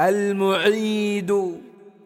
المعيد.